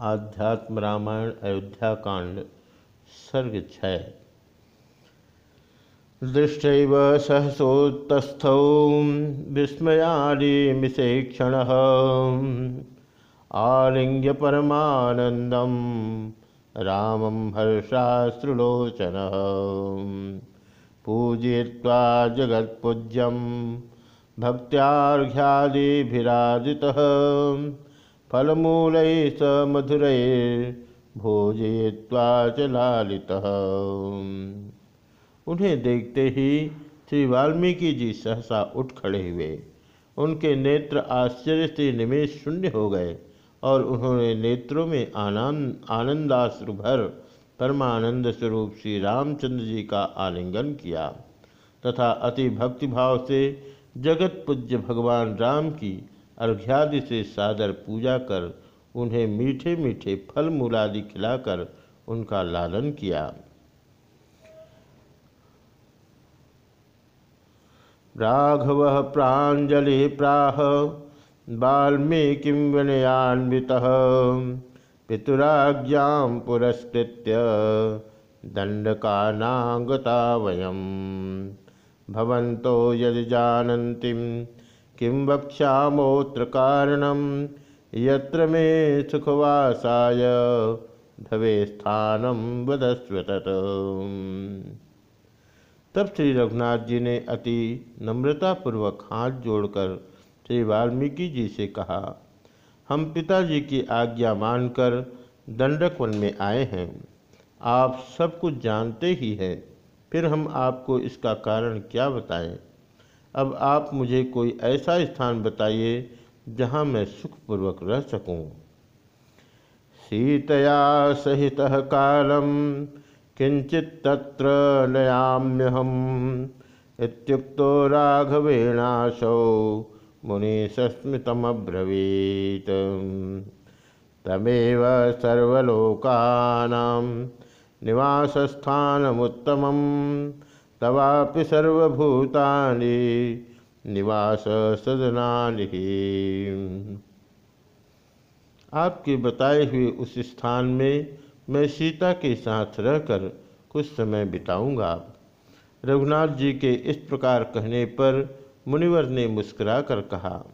आध्यात्म रामायण, अयोध्या कांड, सर्ग छय। दृष्टैव सहसोत्तस्थौ विस्मयादिमिषे क्षण आलिंग्य परमानंदम रामं हर्षाश्रुलोचन। पूजय्वा जगत्पूज्यम भक्त्यार्घ्यादिभिराजितः। फलमूल स मधुर भोजय्वा च लालितः। उन्हें देखते ही श्री वाल्मीकि जी सहसा उठ खड़े हुए। उनके नेत्र आश्चर्य से निमेश शून्य हो गए और उन्होंने नेत्रों में आनंद आनंदाश्रु भर परमानंद स्वरूप श्री रामचंद्र जी का आलिंगन किया तथा अति भक्तिभाव से जगत पूज्य भगवान राम की अर्घ्यादि से सादर पूजा कर उन्हें मीठे मीठे फल मूलादि खिलाकर उनका लालन किया। राघव प्राजलि प्राह, वाल्मीकि विनयान्वित, पितुराज्ञा पुरस्कृत दंडकानागता वयम। भवन्तो यदि जानन्ति किं वक्ष्यामोत्र कारणं यत्र सुखवासाय भवे स्थानम वदस्व तब श्री रघुनाथ जी ने अति नम्रतापूर्वक हाथ जोड़कर श्री वाल्मीकि जी से कहा, हम पिताजी की आज्ञा मानकर दंडक वन में आए हैं। आप सब कुछ जानते ही हैं। फिर हम आपको इसका कारण क्या बताएँ? अब आप मुझे कोई ऐसा स्थान बताइए जहाँ मैं सुखपूर्वक रह सकूँ। सीतया सहित कालम किंचित तत्र नयाम्यहम। इत्युक्तो राघवेणाशौ मुनिसस्मृतमब्रवीत। तमेव सर्वलोकानां निवासस्थानमुत्तमं तवापि सर्वभूतानि निवास सदनानि आपके बताए हुए उस स्थान में मैं सीता के साथ रहकर कुछ समय बिताऊँगा। रघुनाथ जी के इस प्रकार कहने पर मुनिवर ने मुस्कुराकर कहा,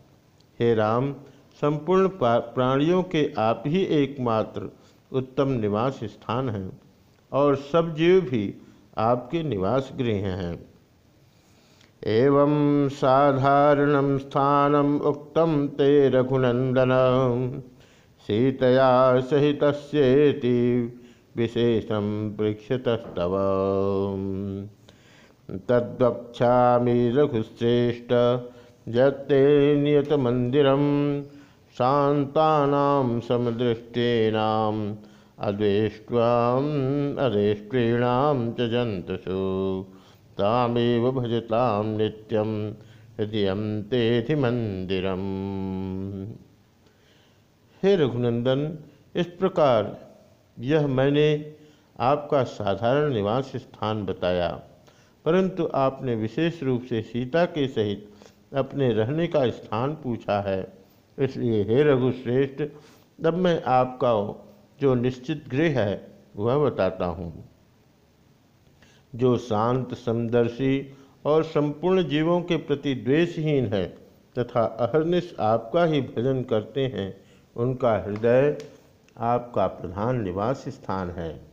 हे राम, संपूर्ण प्राणियों के आप ही एकमात्र उत्तम निवास स्थान हैं और सब जीव भी आपके निवास गृह हैं। एवं साधारण स्थानम उक्तम ते रघुनंदन सीतया सहित विशेषम पृक्षतस्तव तद्वक्षा रघुश्रेष्ठ जत्ते नियतमन्दिरं शान्तानां समदृष्टीनाम् अद्वेष्ट्वाम् अदेष्ट्रीणां च जन्तुषु। तामेव भजतां नित्यं हृदयं तेधि मंदिरम हे रघुनंदन, इस प्रकार यह मैंने आपका साधारण निवास स्थान बताया, परंतु आपने विशेष रूप से सीता के सहित अपने रहने का स्थान पूछा है। इसलिए हे रघुश्रेष्ठ, तब मैं आपका जो निश्चित गृह है, वह बताता हूँ। जो शांत, समदर्शी और संपूर्ण जीवों के प्रति द्वेषहीन है तथा अहरनिश आपका ही भजन करते हैं, उनका हृदय आपका प्रधान निवास स्थान है।